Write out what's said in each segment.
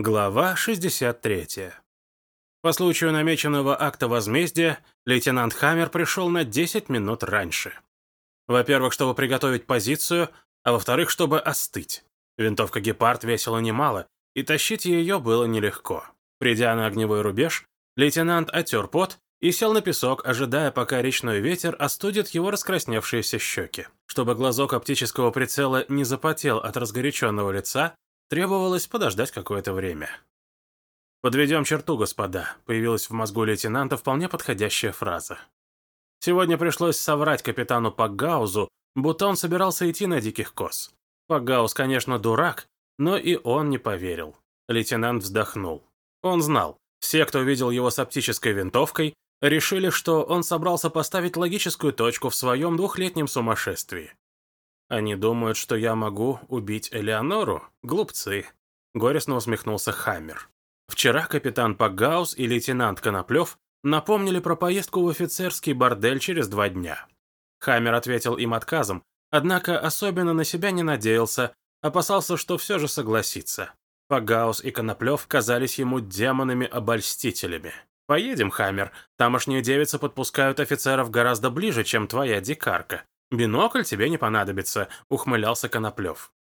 Глава 63. По случаю намеченного акта возмездия, лейтенант Хаммер пришел на 10 минут раньше. Во-первых, чтобы приготовить позицию, а во-вторых, чтобы остыть. Винтовка «Гепард» весила немало, и тащить ее было нелегко. Придя на огневой рубеж, лейтенант отер пот и сел на песок, ожидая, пока речной ветер остудит его раскрасневшиеся щеки. Чтобы глазок оптического прицела не запотел от разгоряченного лица, Требовалось подождать какое-то время. «Подведем черту, господа», — появилась в мозгу лейтенанта вполне подходящая фраза. Сегодня пришлось соврать капитану Пакгаузу, будто он собирался идти на диких коз. Пакгауз, конечно, дурак, но и он не поверил. Лейтенант вздохнул. Он знал, все, кто видел его с оптической винтовкой, решили, что он собрался поставить логическую точку в своем двухлетнем сумасшествии. Они думают, что я могу убить Элеонору? Глупцы. Горестно усмехнулся Хаммер. Вчера капитан Пагаус и лейтенант Коноплев напомнили про поездку в офицерский бордель через два дня. Хаммер ответил им отказом, однако особенно на себя не надеялся, опасался, что все же согласится. Пагаус и Коноплев казались ему демонами-обольстителями. «Поедем, Хаммер. Тамошние девицы подпускают офицеров гораздо ближе, чем твоя дикарка. «Бинокль тебе не понадобится», — ухмылялся Коноплев.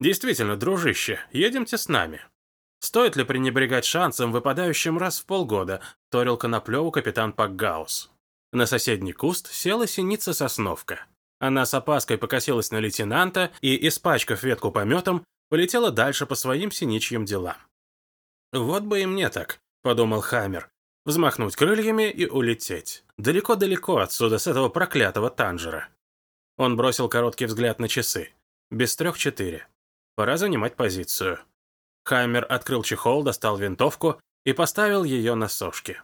«Действительно, дружище, едемте с нами». «Стоит ли пренебрегать шансом, выпадающим раз в полгода?» — торил Коноплеву капитан Пакгаус. На соседний куст села синица-сосновка. Она с опаской покосилась на лейтенанта и, испачкав ветку пометом, полетела дальше по своим синичьим делам. «Вот бы и мне так», — подумал Хаммер, взмахнуть крыльями и улететь. Далеко-далеко отсюда, с этого проклятого танжера. Он бросил короткий взгляд на часы. Без трех четыре. Пора занимать позицию. Хаммер открыл чехол, достал винтовку и поставил ее на сошки.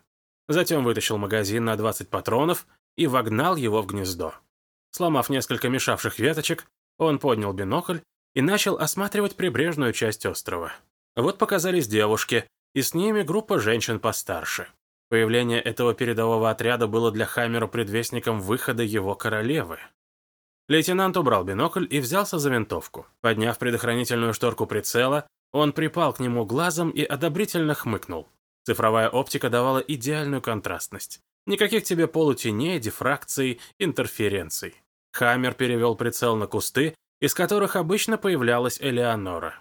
Затем вытащил магазин на 20 патронов и вогнал его в гнездо. Сломав несколько мешавших веточек, он поднял бинокль и начал осматривать прибрежную часть острова. Вот показались девушки, и с ними группа женщин постарше. Появление этого передового отряда было для Хаммера предвестником выхода его королевы. Лейтенант убрал бинокль и взялся за винтовку. Подняв предохранительную шторку прицела, он припал к нему глазом и одобрительно хмыкнул. Цифровая оптика давала идеальную контрастность. Никаких тебе полутеней, дифракций, интерференций. Хаммер перевел прицел на кусты, из которых обычно появлялась Элеонора.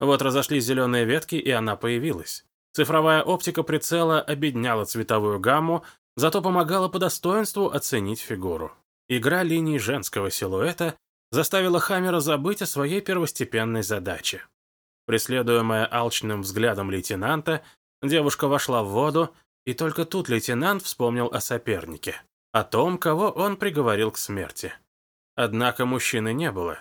Вот разошлись зеленые ветки, и она появилась. Цифровая оптика прицела обедняла цветовую гамму, зато помогала по достоинству оценить фигуру. Игра линий женского силуэта заставила Хаммера забыть о своей первостепенной задаче. Преследуемая алчным взглядом лейтенанта, девушка вошла в воду, и только тут лейтенант вспомнил о сопернике, о том, кого он приговорил к смерти. Однако мужчины не было.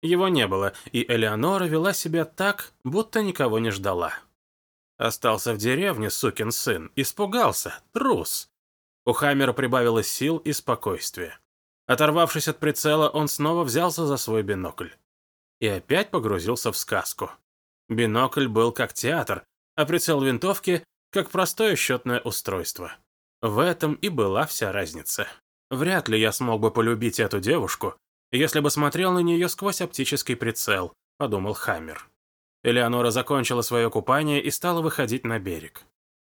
Его не было, и Элеонора вела себя так, будто никого не ждала. Остался в деревне, сукин сын, испугался, трус. У Хаммера прибавилось сил и спокойствия. Оторвавшись от прицела, он снова взялся за свой бинокль. И опять погрузился в сказку. Бинокль был как театр, а прицел винтовки — как простое счетное устройство. В этом и была вся разница. Вряд ли я смог бы полюбить эту девушку, если бы смотрел на нее сквозь оптический прицел, подумал Хаммер. Элеонора закончила свое купание и стала выходить на берег.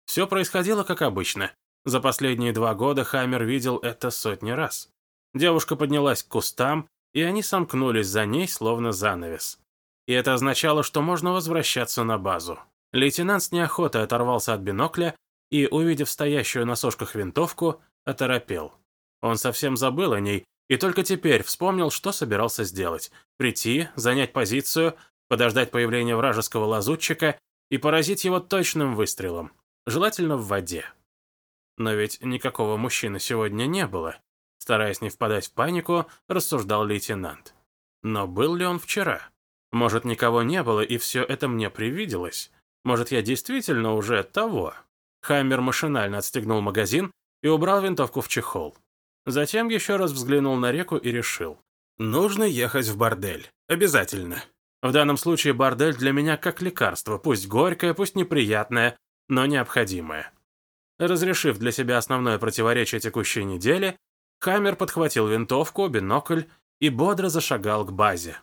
Все происходило как обычно. За последние два года Хаммер видел это сотни раз. Девушка поднялась к кустам, и они сомкнулись за ней, словно занавес. И это означало, что можно возвращаться на базу. Лейтенант с неохотой оторвался от бинокля и, увидев стоящую на сошках винтовку, оторопел. Он совсем забыл о ней и только теперь вспомнил, что собирался сделать. Прийти, занять позицию, подождать появления вражеского лазутчика и поразить его точным выстрелом. Желательно в воде. Но ведь никакого мужчины сегодня не было. Стараясь не впадать в панику, рассуждал лейтенант. Но был ли он вчера? Может, никого не было, и все это мне привиделось? Может, я действительно уже того? Хаммер машинально отстегнул магазин и убрал винтовку в чехол. Затем еще раз взглянул на реку и решил. Нужно ехать в бордель. Обязательно. В данном случае бордель для меня как лекарство, пусть горькое, пусть неприятное, но необходимое. Разрешив для себя основное противоречие текущей недели, Хаммер подхватил винтовку, бинокль и бодро зашагал к базе.